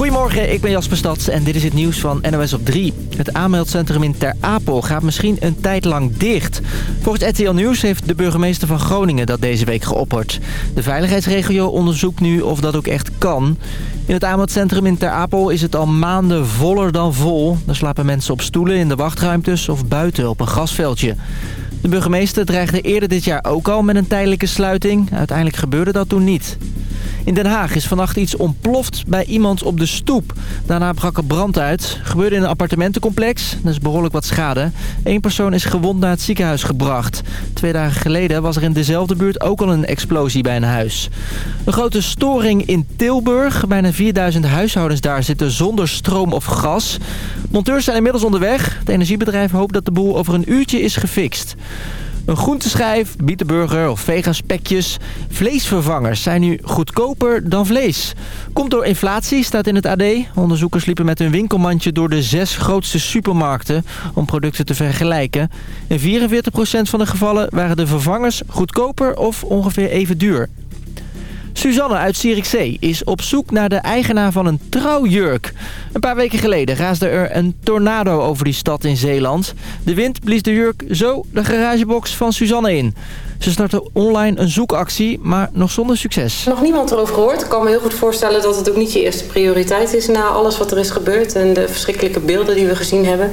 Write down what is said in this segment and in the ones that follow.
Goedemorgen, ik ben Jasper Stads en dit is het nieuws van NOS op 3. Het aanmeldcentrum in Ter Apel gaat misschien een tijd lang dicht. Volgens RTL Nieuws heeft de burgemeester van Groningen dat deze week geopperd. De veiligheidsregio onderzoekt nu of dat ook echt kan. In het aanmeldcentrum in Ter Apel is het al maanden voller dan vol. Er slapen mensen op stoelen in de wachtruimtes of buiten op een grasveldje. De burgemeester dreigde eerder dit jaar ook al met een tijdelijke sluiting. Uiteindelijk gebeurde dat toen niet. In Den Haag is vannacht iets ontploft bij iemand op de stoep. Daarna brak er brand uit. Gebeurde in een appartementencomplex. Er is behoorlijk wat schade. Eén persoon is gewond naar het ziekenhuis gebracht. Twee dagen geleden was er in dezelfde buurt ook al een explosie bij een huis. Een grote storing in Tilburg. Bijna 4000 huishoudens daar zitten zonder stroom of gas. Monteurs zijn inmiddels onderweg. Het energiebedrijf hoopt dat de boel over een uurtje is gefixt. Een groenteschijf, bietenburger of vegaspekjes. Vleesvervangers zijn nu goedkoper dan vlees. Komt door inflatie, staat in het AD. Onderzoekers liepen met hun winkelmandje door de zes grootste supermarkten... om producten te vergelijken. In 44% van de gevallen waren de vervangers goedkoper of ongeveer even duur. Suzanne uit Zierikzee is op zoek naar de eigenaar van een trouwjurk. Een paar weken geleden raasde er een tornado over die stad in Zeeland. De wind blies de jurk zo de garagebox van Suzanne in. Ze startte online een zoekactie, maar nog zonder succes. Nog niemand erover gehoord. Ik kan me heel goed voorstellen dat het ook niet je eerste prioriteit is... na alles wat er is gebeurd en de verschrikkelijke beelden die we gezien hebben.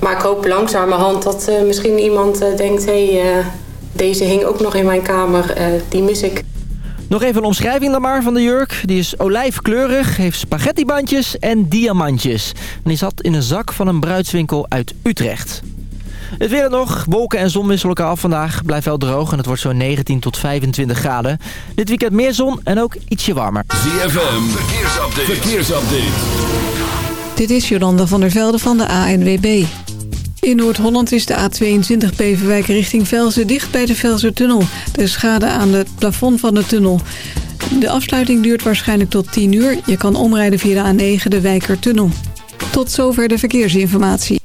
Maar ik hoop langzamerhand dat uh, misschien iemand uh, denkt... hé, hey, uh, deze hing ook nog in mijn kamer, die mis ik. Nog even een omschrijving dan maar van de jurk. Die is olijfkleurig, heeft spaghettibandjes en diamantjes. En die zat in een zak van een bruidswinkel uit Utrecht. Het weer nog. Wolken en zon wisselen elkaar af vandaag. Blijft wel droog en het wordt zo'n 19 tot 25 graden. Dit weekend meer zon en ook ietsje warmer. ZFM, verkeersupdate. verkeersupdate. Dit is Jolanda van der Velde van de ANWB. In Noord-Holland is de A22 Beverwijk richting Velzen dicht bij de Velzertunnel. Er is schade aan het plafond van de tunnel. De afsluiting duurt waarschijnlijk tot 10 uur. Je kan omrijden via de A9 de Wijkertunnel. Tot zover de verkeersinformatie.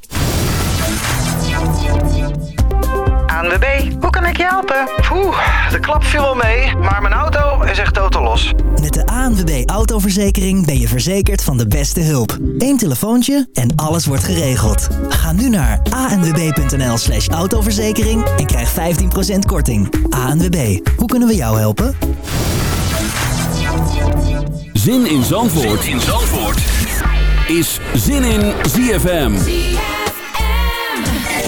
Je helpen? Oeh, de klap viel wel mee, maar mijn auto is echt totaal los. Met de ANWB Autoverzekering ben je verzekerd van de beste hulp. Eén telefoontje en alles wordt geregeld. Ga nu naar anwb.nl slash autoverzekering en krijg 15% korting. ANWB, hoe kunnen we jou helpen? Zin in Zandvoort, zin in Zandvoort. is Zin in ZFM.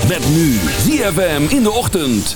Met nu ZFM in de ochtend.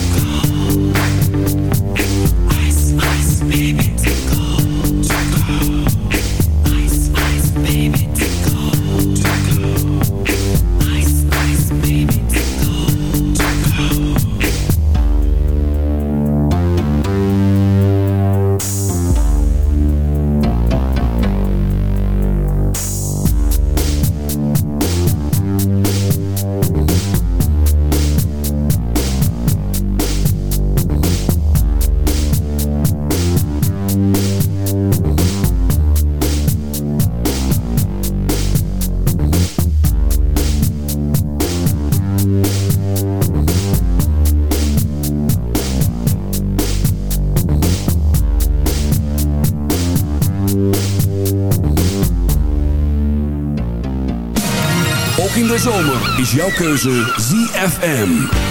jouw keuze ZFM.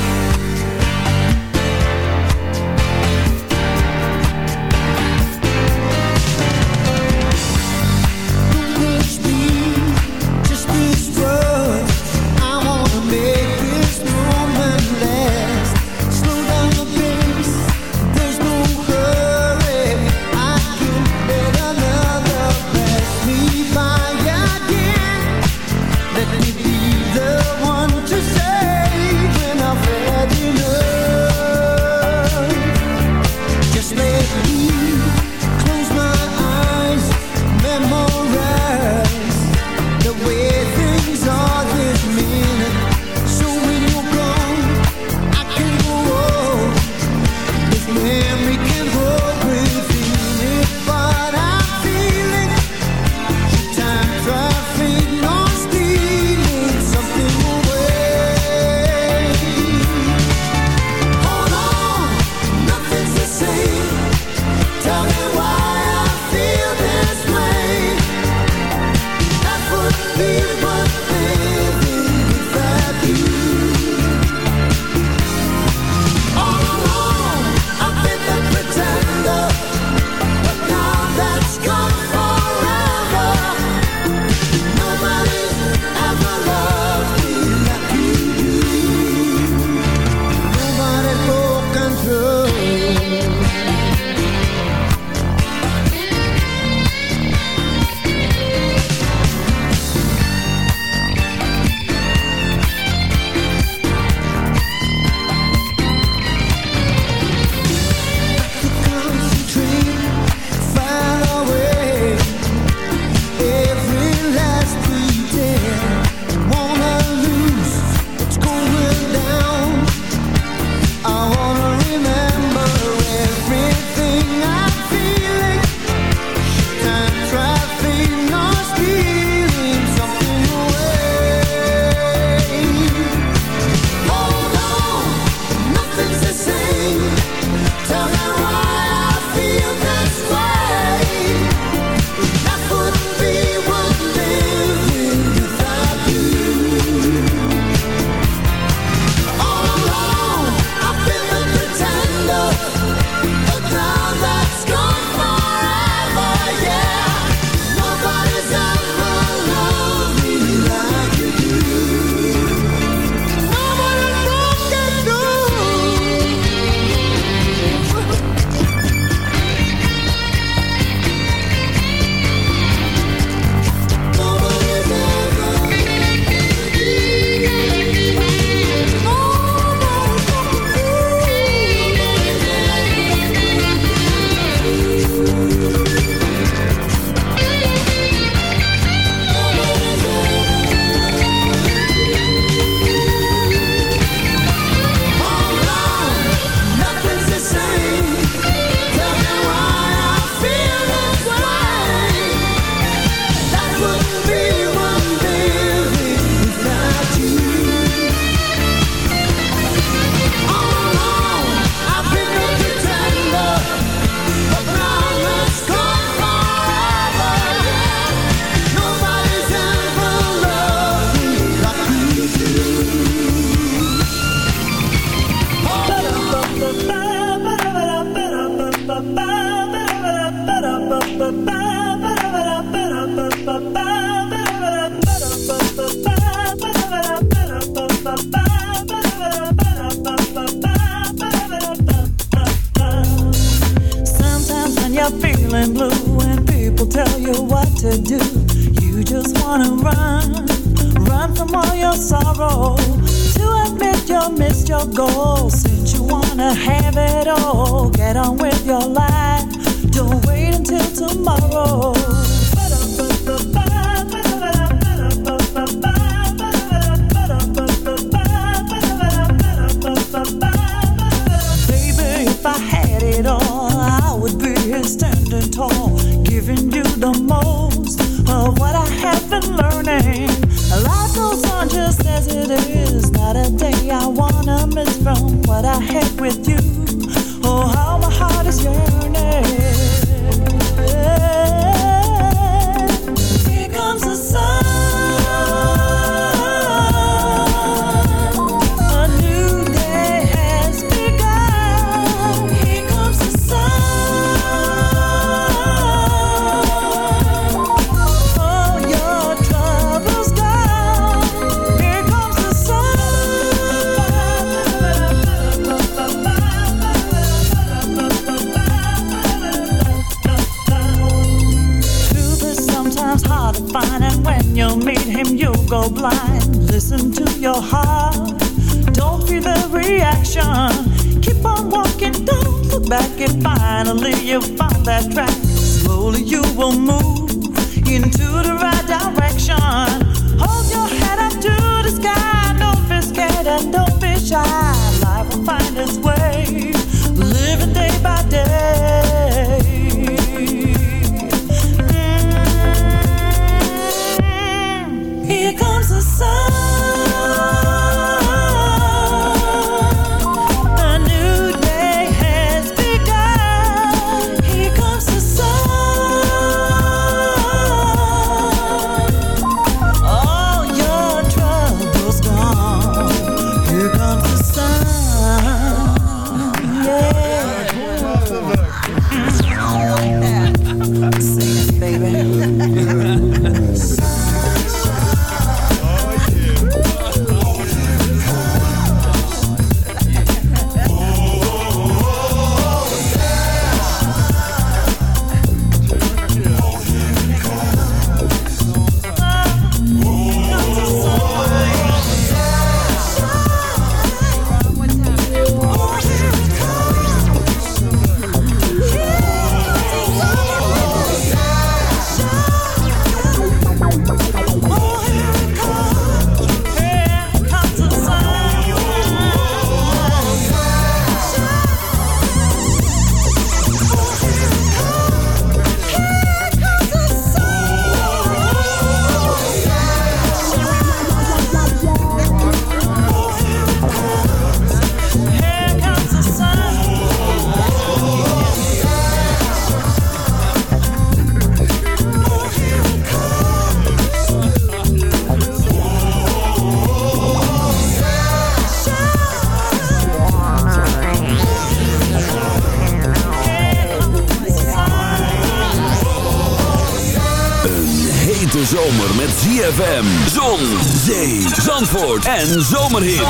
En zomerhits.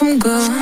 from gold.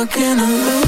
Stuck in a loop.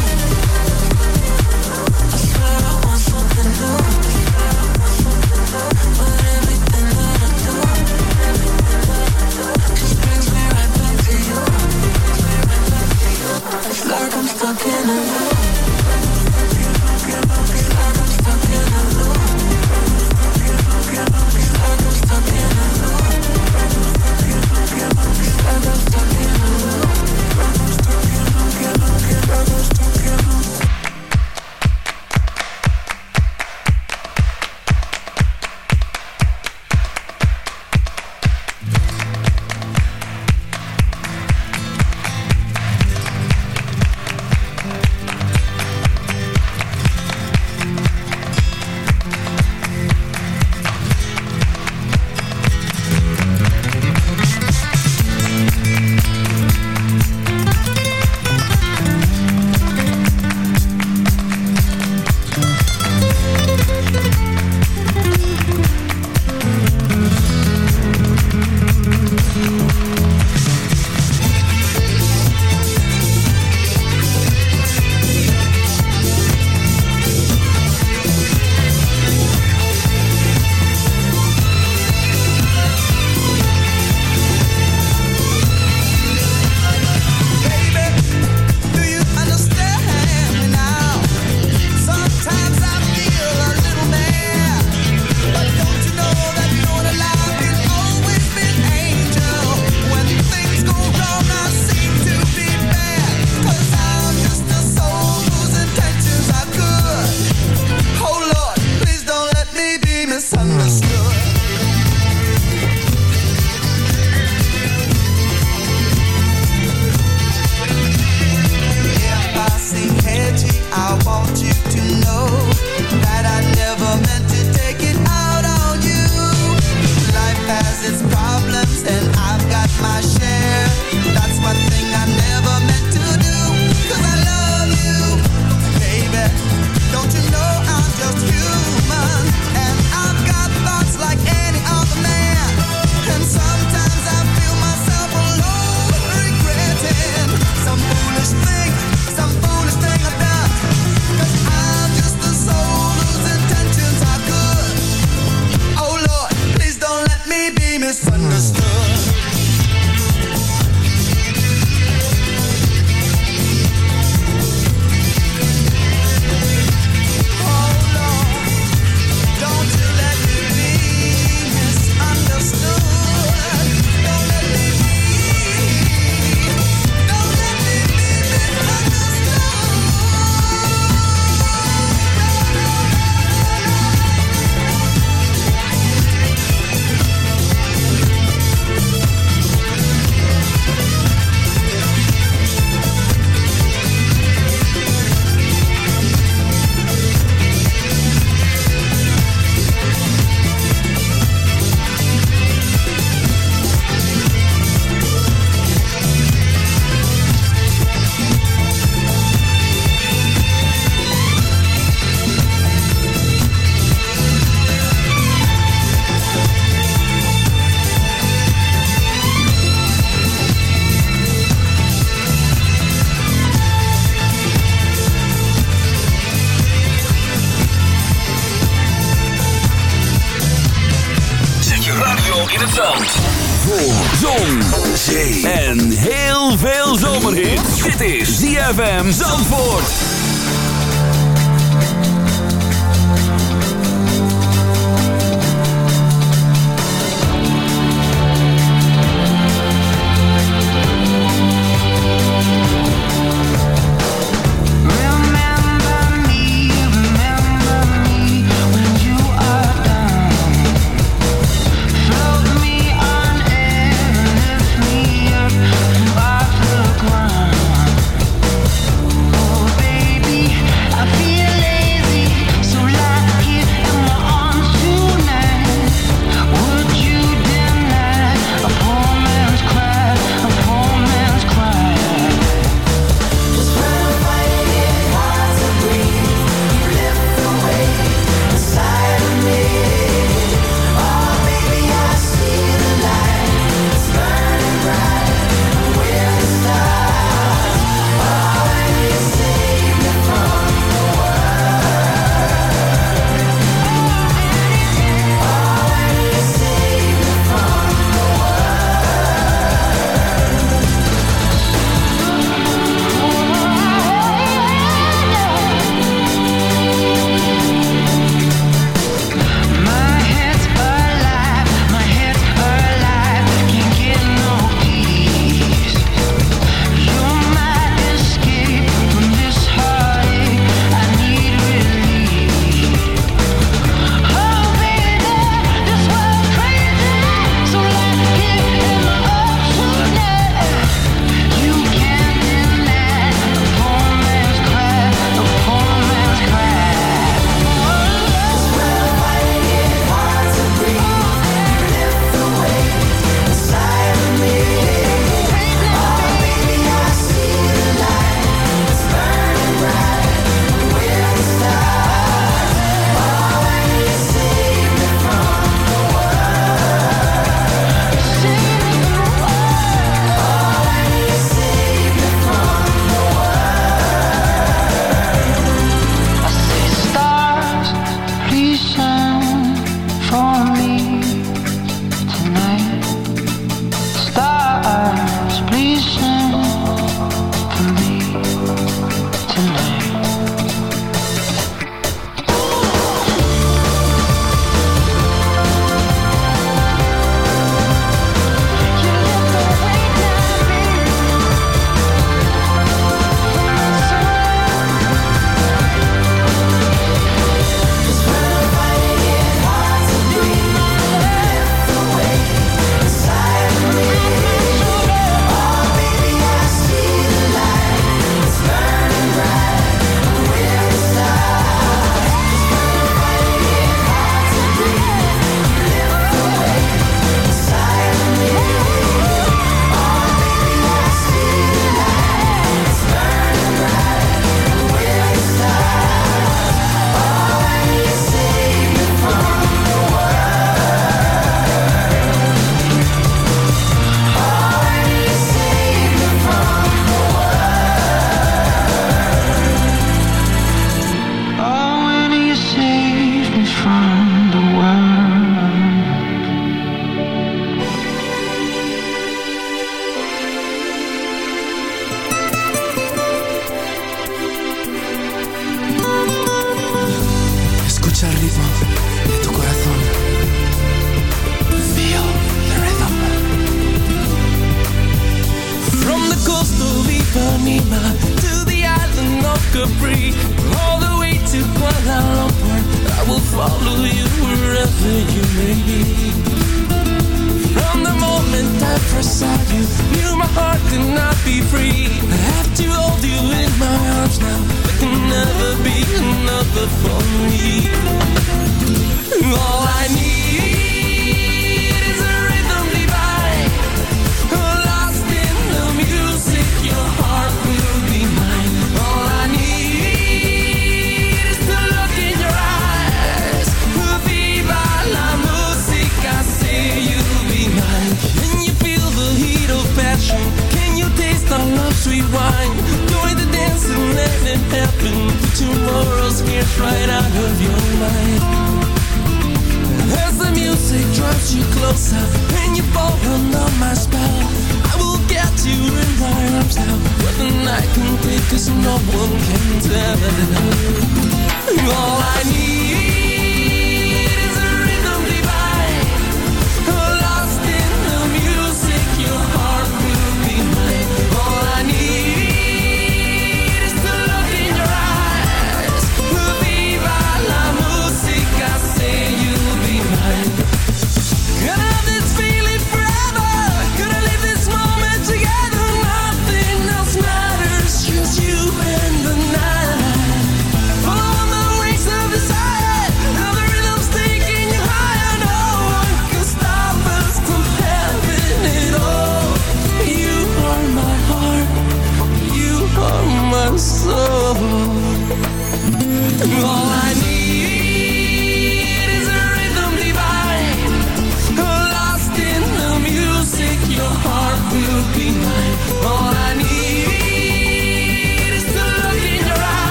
Is ZFM Zandvoort.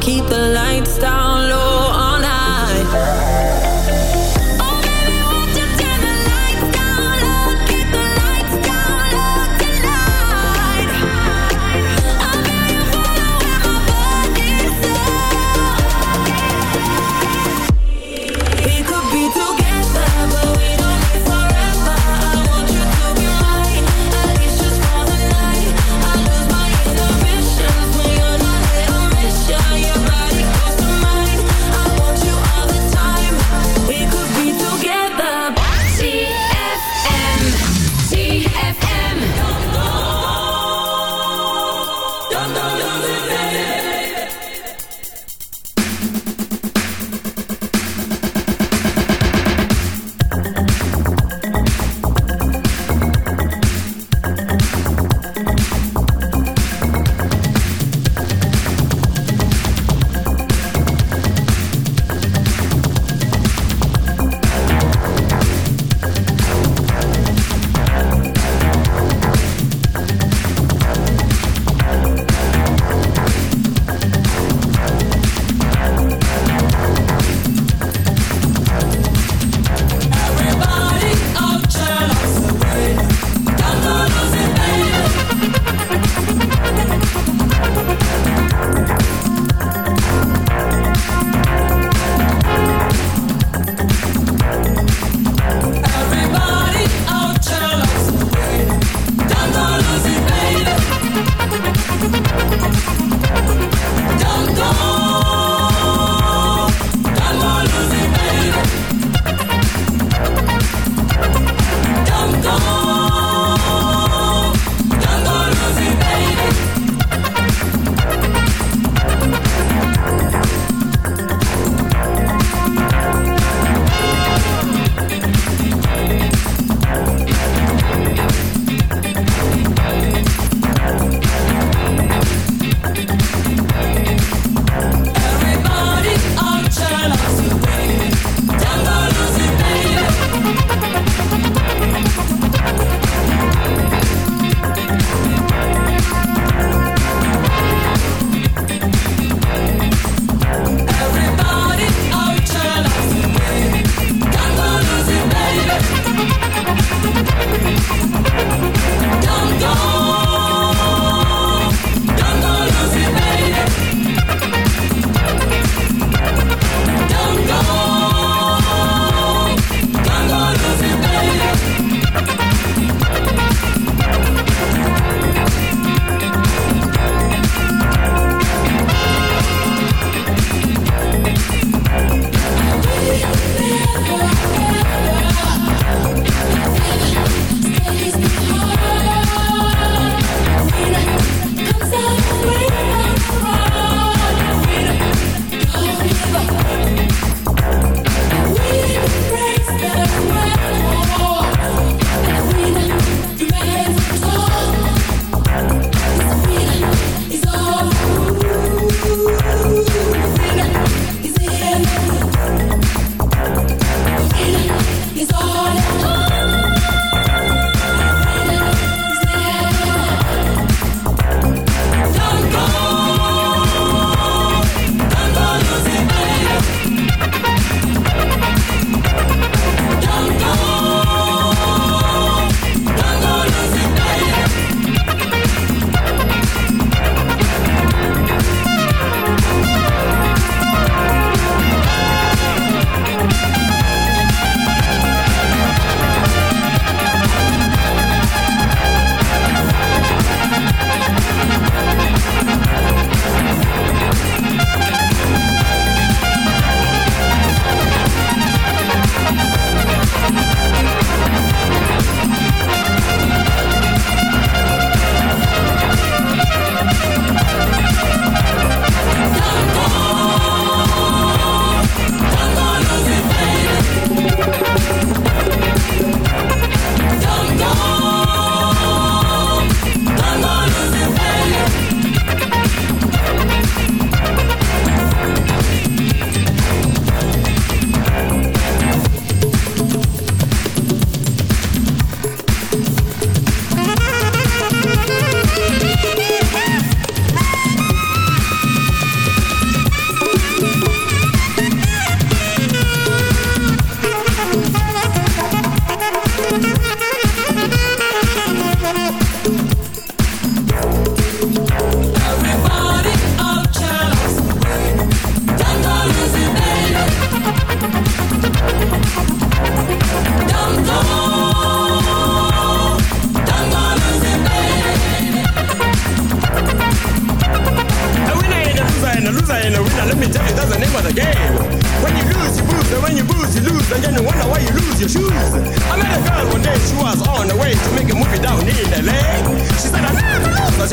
Keep the lights down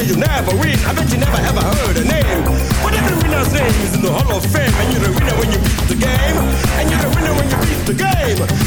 you never win. I bet you never ever heard a name. But every winner's name is in the Hall of Fame. And you're the winner when you beat the game. And you're the winner when you beat the game.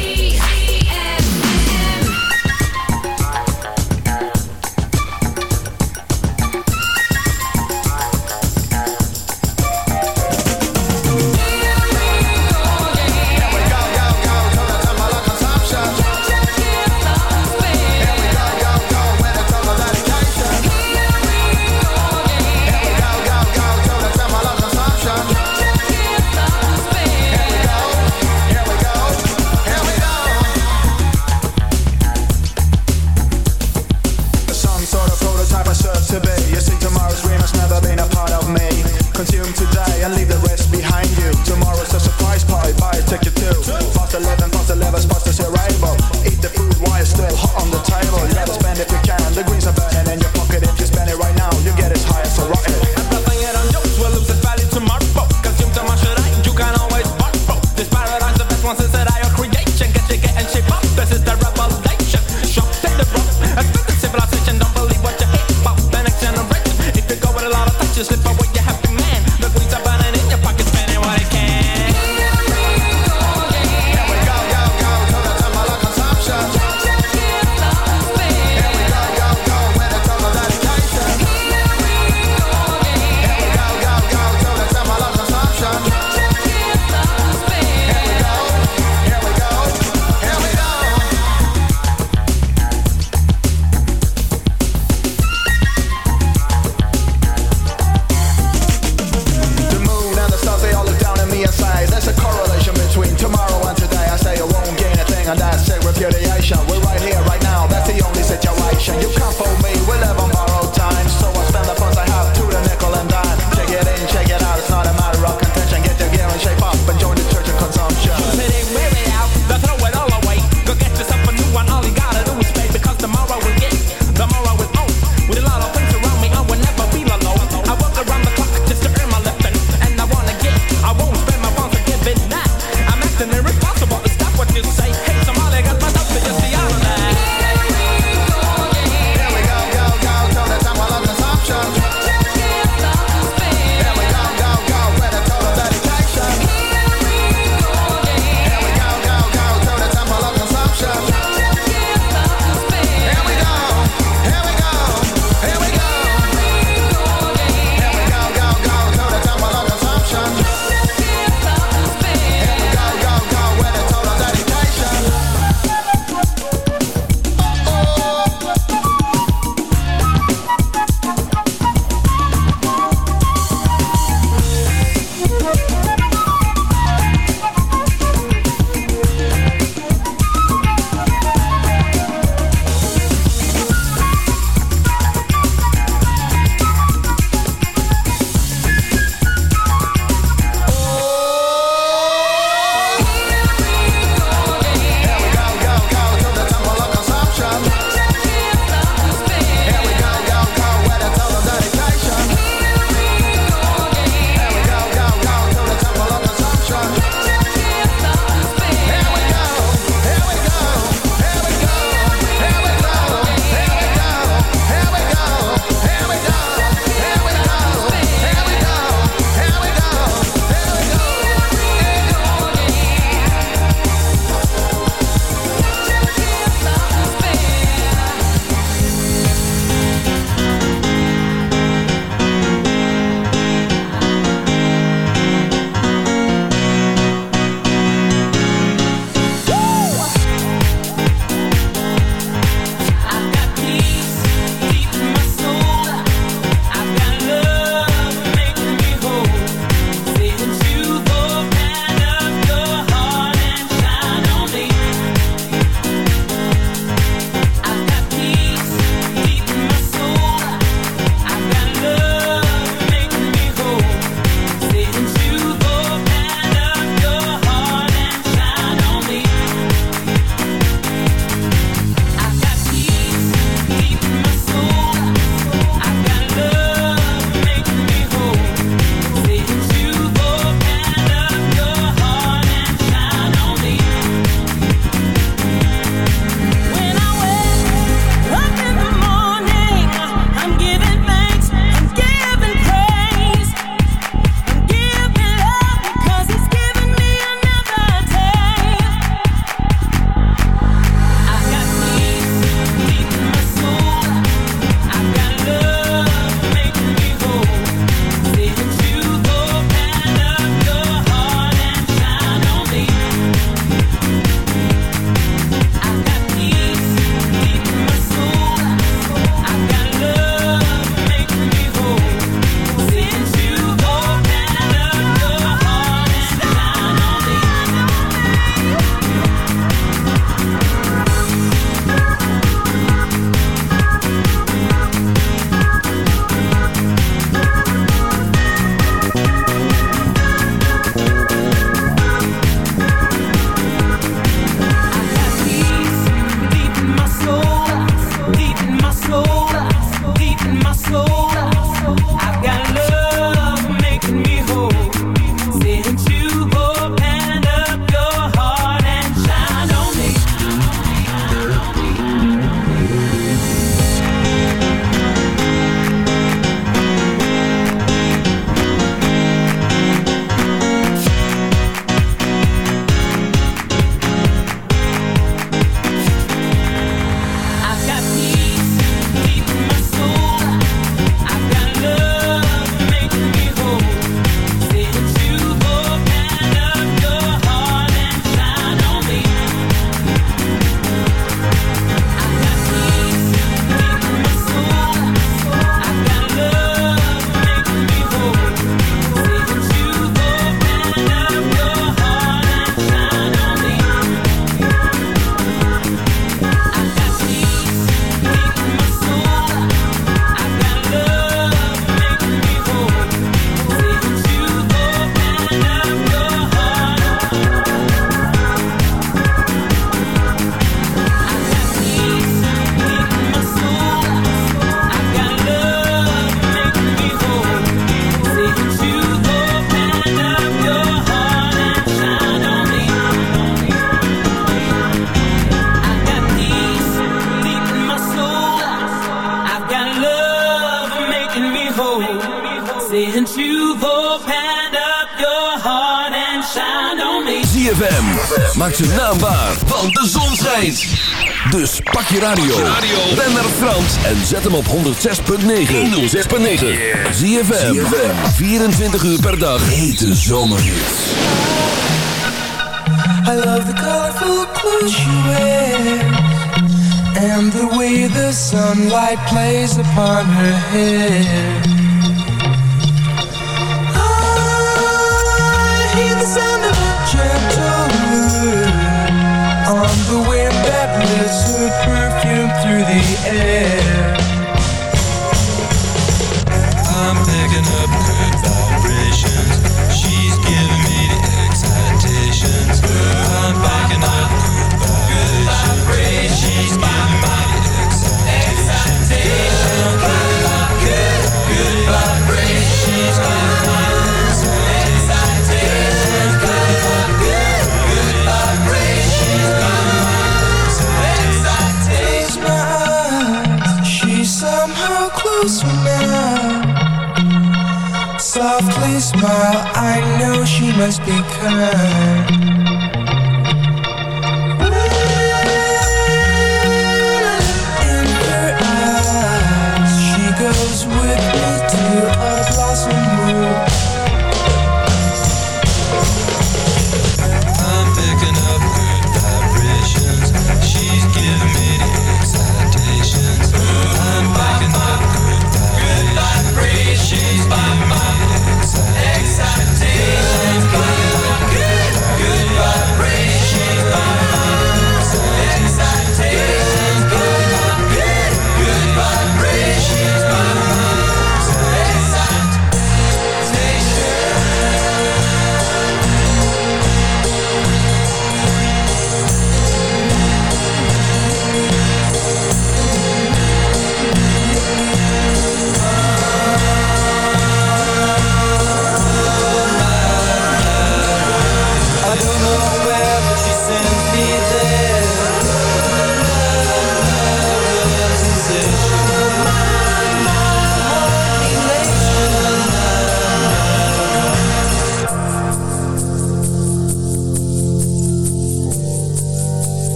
Dus pak je radio. Ben naar Frans en zet hem op 106.9. 106.9. Zie je 24 uur per dag. Hete zomerhits. I love the colorful clothes you wear. And the way the sunlight plays upon her hair. اي must be kind.